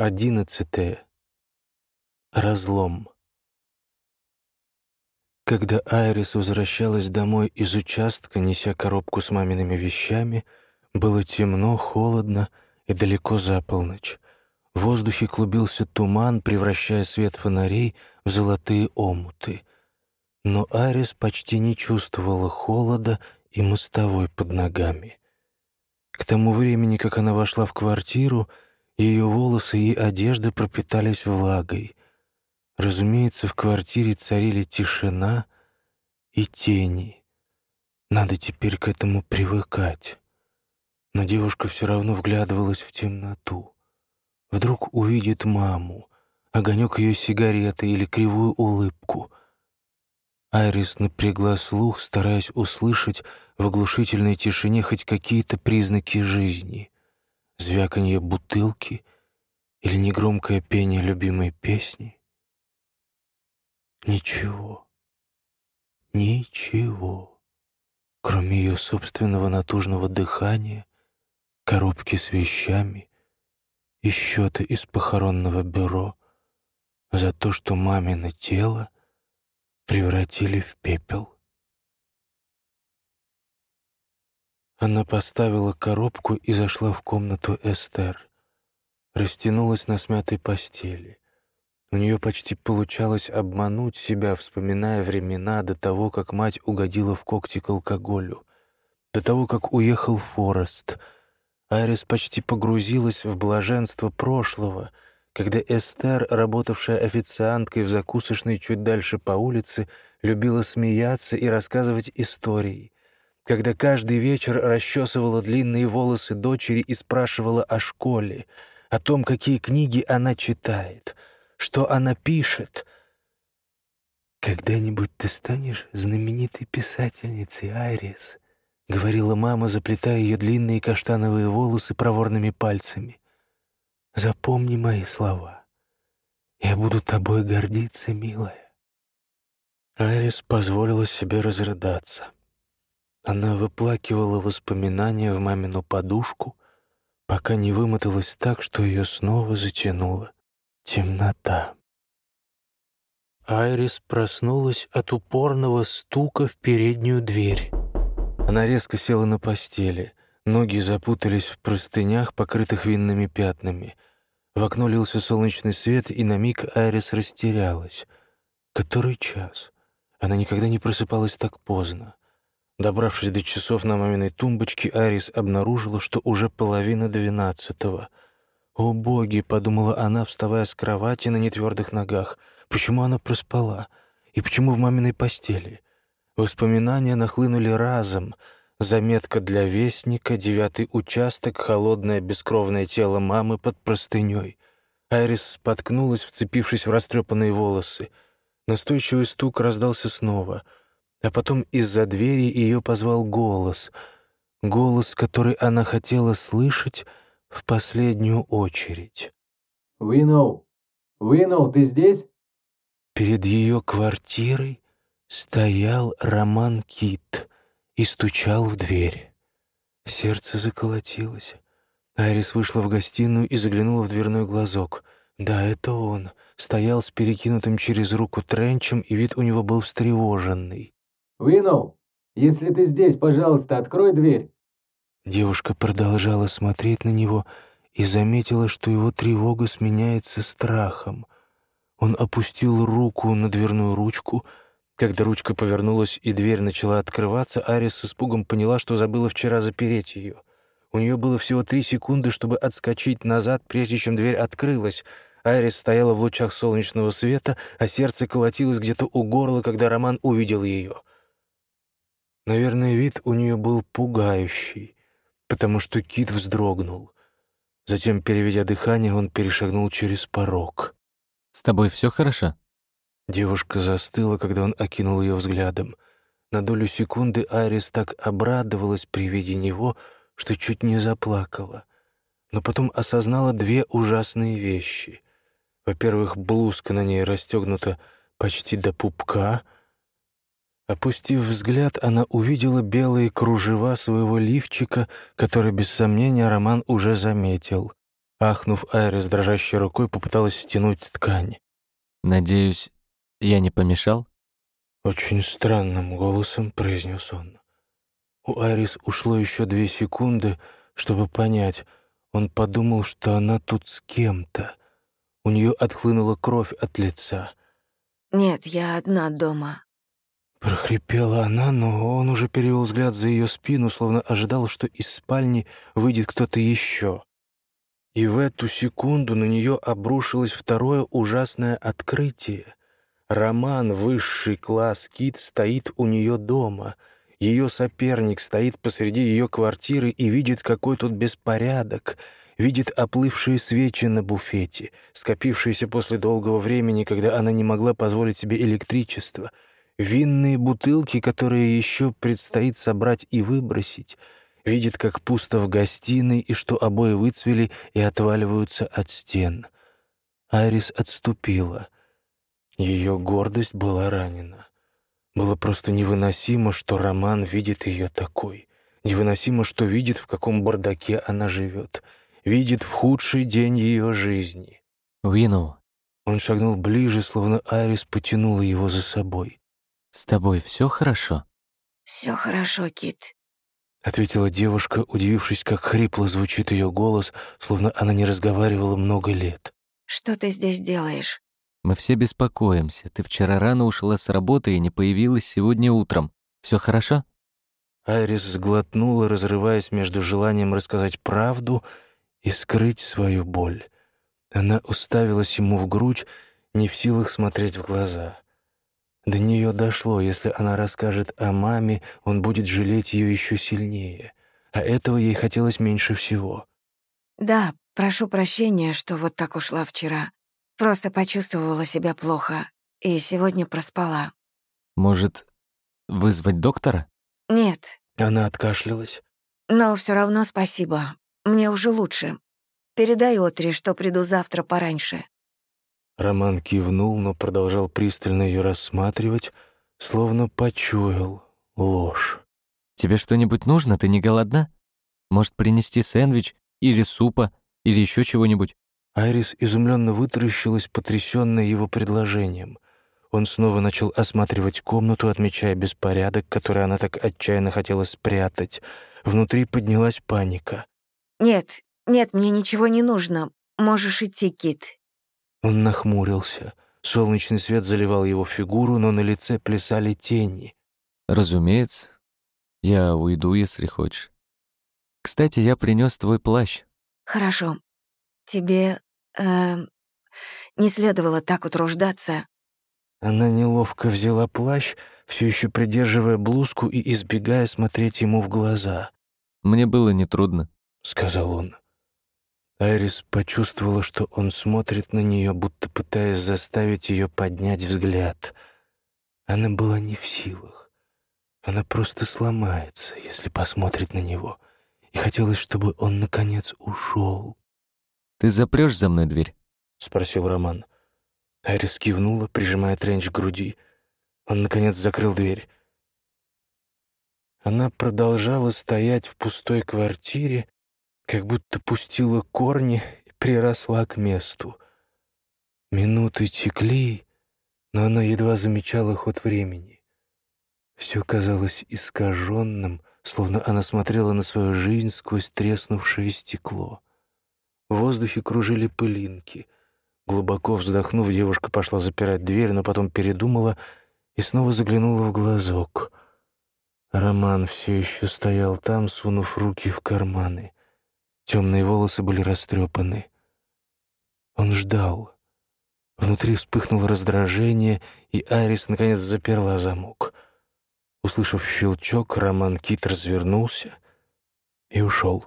Одиннадцатое. Разлом. Когда Айрис возвращалась домой из участка, неся коробку с мамиными вещами, было темно, холодно и далеко за полночь. В воздухе клубился туман, превращая свет фонарей в золотые омуты. Но Айрис почти не чувствовала холода и мостовой под ногами. К тому времени, как она вошла в квартиру, ее волосы и одежда пропитались влагой. Разумеется, в квартире царили тишина и тени. Надо теперь к этому привыкать. Но девушка все равно вглядывалась в темноту. Вдруг увидит маму, огонек ее сигареты или кривую улыбку. Айрис напрягла слух, стараясь услышать в оглушительной тишине хоть какие-то признаки жизни — звяканье бутылки или негромкое пение любимой песни? Ничего. Ничего. Кроме ее собственного натужного дыхания, коробки с вещами и счета из похоронного бюро за то, что мамино тело превратили в пепел. Она поставила коробку и зашла в комнату Эстер. Растянулась на смятой постели. У нее почти получалось обмануть себя, вспоминая времена до того, как мать угодила в когти к алкоголю, до того, как уехал Форест. Айрис почти погрузилась в блаженство прошлого, когда Эстер, работавшая официанткой в закусочной чуть дальше по улице, любила смеяться и рассказывать истории — когда каждый вечер расчесывала длинные волосы дочери и спрашивала о школе, о том, какие книги она читает, что она пишет. «Когда-нибудь ты станешь знаменитой писательницей, Айрис», — говорила мама, заплетая ее длинные каштановые волосы проворными пальцами. «Запомни мои слова. Я буду тобой гордиться, милая». Айрис позволила себе разрыдаться. Она выплакивала воспоминания в мамину подушку, пока не вымоталась так, что ее снова затянула темнота. Айрис проснулась от упорного стука в переднюю дверь. Она резко села на постели. Ноги запутались в простынях, покрытых винными пятнами. В окно лился солнечный свет, и на миг Айрис растерялась. Который час? Она никогда не просыпалась так поздно. Добравшись до часов на маминой тумбочке, Арис обнаружила, что уже половина двенадцатого. «О, боги!» — подумала она, вставая с кровати на нетвердых ногах. «Почему она проспала? И почему в маминой постели?» Воспоминания нахлынули разом. Заметка для вестника, девятый участок, холодное бескровное тело мамы под простыней. Айрис споткнулась, вцепившись в растрепанные волосы. Настойчивый стук раздался снова — а потом из-за двери ее позвал голос. Голос, который она хотела слышать в последнюю очередь. «Уинноу! Уинноу, ты здесь?» Перед ее квартирой стоял Роман Кит и стучал в дверь. Сердце заколотилось. Айрис вышла в гостиную и заглянула в дверной глазок. Да, это он. Стоял с перекинутым через руку тренчем, и вид у него был встревоженный. «Уинноу, если ты здесь, пожалуйста, открой дверь». Девушка продолжала смотреть на него и заметила, что его тревога сменяется страхом. Он опустил руку на дверную ручку. Когда ручка повернулась и дверь начала открываться, Арис с испугом поняла, что забыла вчера запереть ее. У нее было всего три секунды, чтобы отскочить назад, прежде чем дверь открылась. Айрис стояла в лучах солнечного света, а сердце колотилось где-то у горла, когда Роман увидел ее — Наверное, вид у нее был пугающий, потому что кит вздрогнул. Затем, переведя дыхание, он перешагнул через порог. «С тобой все хорошо?» Девушка застыла, когда он окинул ее взглядом. На долю секунды Айрис так обрадовалась при виде него, что чуть не заплакала. Но потом осознала две ужасные вещи. Во-первых, блузка на ней расстегнута почти до пупка — Опустив взгляд, она увидела белые кружева своего лифчика, который, без сомнения, Роман уже заметил. Ахнув, Айрис дрожащей рукой попыталась стянуть ткань. Надеюсь, я не помешал? Очень странным голосом произнес он. У Айрис ушло еще две секунды, чтобы понять. Он подумал, что она тут с кем-то. У нее отхлынула кровь от лица. «Нет, я одна дома». Прохрипела она, но он уже перевел взгляд за ее спину, словно ожидал, что из спальни выйдет кто-то еще. И в эту секунду на нее обрушилось второе ужасное открытие. Роман «Высший класс Кит» стоит у нее дома. Ее соперник стоит посреди ее квартиры и видит, какой тут беспорядок, видит оплывшие свечи на буфете, скопившиеся после долгого времени, когда она не могла позволить себе электричество, винные бутылки, которые еще предстоит собрать и выбросить, видит, как пусто в гостиной и что обои выцвели и отваливаются от стен. Айрис отступила — ее гордость была ранена. Было просто невыносимо, что Роман видит ее такой. Невыносимо, что видит, в каком бардаке она живет. Видит в худший день ее жизни. Уинул. Он шагнул ближе, словно Айрис потянула его за собой. «С тобой все хорошо?» Все хорошо, Кит», — ответила девушка, удивившись, как хрипло звучит ее голос, словно она не разговаривала много лет. «Что ты здесь делаешь?» Мы все беспокоимся. Ты вчера рано ушла с работы и не появилась сегодня утром. Все хорошо?» Айрис сглотнула, разрываясь между желанием рассказать правду и скрыть свою боль. Она уставилась ему в грудь, не в силах смотреть в глаза. До нее дошло, если она расскажет о маме, он будет жалеть ее еще сильнее. А этого ей хотелось меньше всего. «Да, прошу прощения, что вот так ушла вчера. Просто почувствовала себя плохо и сегодня проспала. Может, вызвать доктора? Нет. Она откашлялась. Но все равно спасибо. Мне уже лучше. Передай Отри, что приду завтра пораньше. Роман кивнул, но продолжал пристально ее рассматривать, словно почуял ложь. «Тебе что-нибудь нужно? Ты не голодна? Может, принести сэндвич или супа или еще чего-нибудь?» Айрис изумленно вытаращилась, потрясённая его предложением. Он снова начал осматривать комнату, отмечая беспорядок, который она так отчаянно хотела спрятать. Внутри поднялась паника. «Нет, нет, мне ничего не нужно. Можешь идти, Кит». Он нахмурился. Солнечный свет заливал его фигуру, но на лице плясали тени. «Разумеется. Я уйду, если хочешь. Кстати, я принёс твой плащ». «Хорошо. Тебе э, не следовало так утруждаться». Она неловко взяла плащ, все еще придерживая блузку и избегая смотреть ему в глаза. «Мне было нетрудно», — сказал он. Айрис почувствовала, что он смотрит на нее, будто пытаясь заставить ее поднять взгляд. Она была не в силах. Она просто сломается, если посмотрит на него. И хотелось, чтобы он, наконец, ушел. «Ты запрешь за мной дверь?» — спросил Роман. Айрис кивнула, прижимая тренч к груди. Он, наконец, закрыл дверь. Она продолжала стоять в пустой квартире, как будто пустила корни и приросла к месту. Минуты текли, но она едва замечала ход времени. Все казалось искаженным, словно она смотрела на свою жизнь сквозь треснувшее стекло. В воздухе кружили пылинки. Глубоко вздохнув, девушка пошла запирать дверь, но потом передумала и снова заглянула в глазок. Роман все еще стоял там, сунув руки в карманы. Темные волосы были растрепаны. Он ждал. Внутри вспыхнуло раздражение, и Арис наконец заперла замок. Услышав щелчок, Роман Кит развернулся и ушел.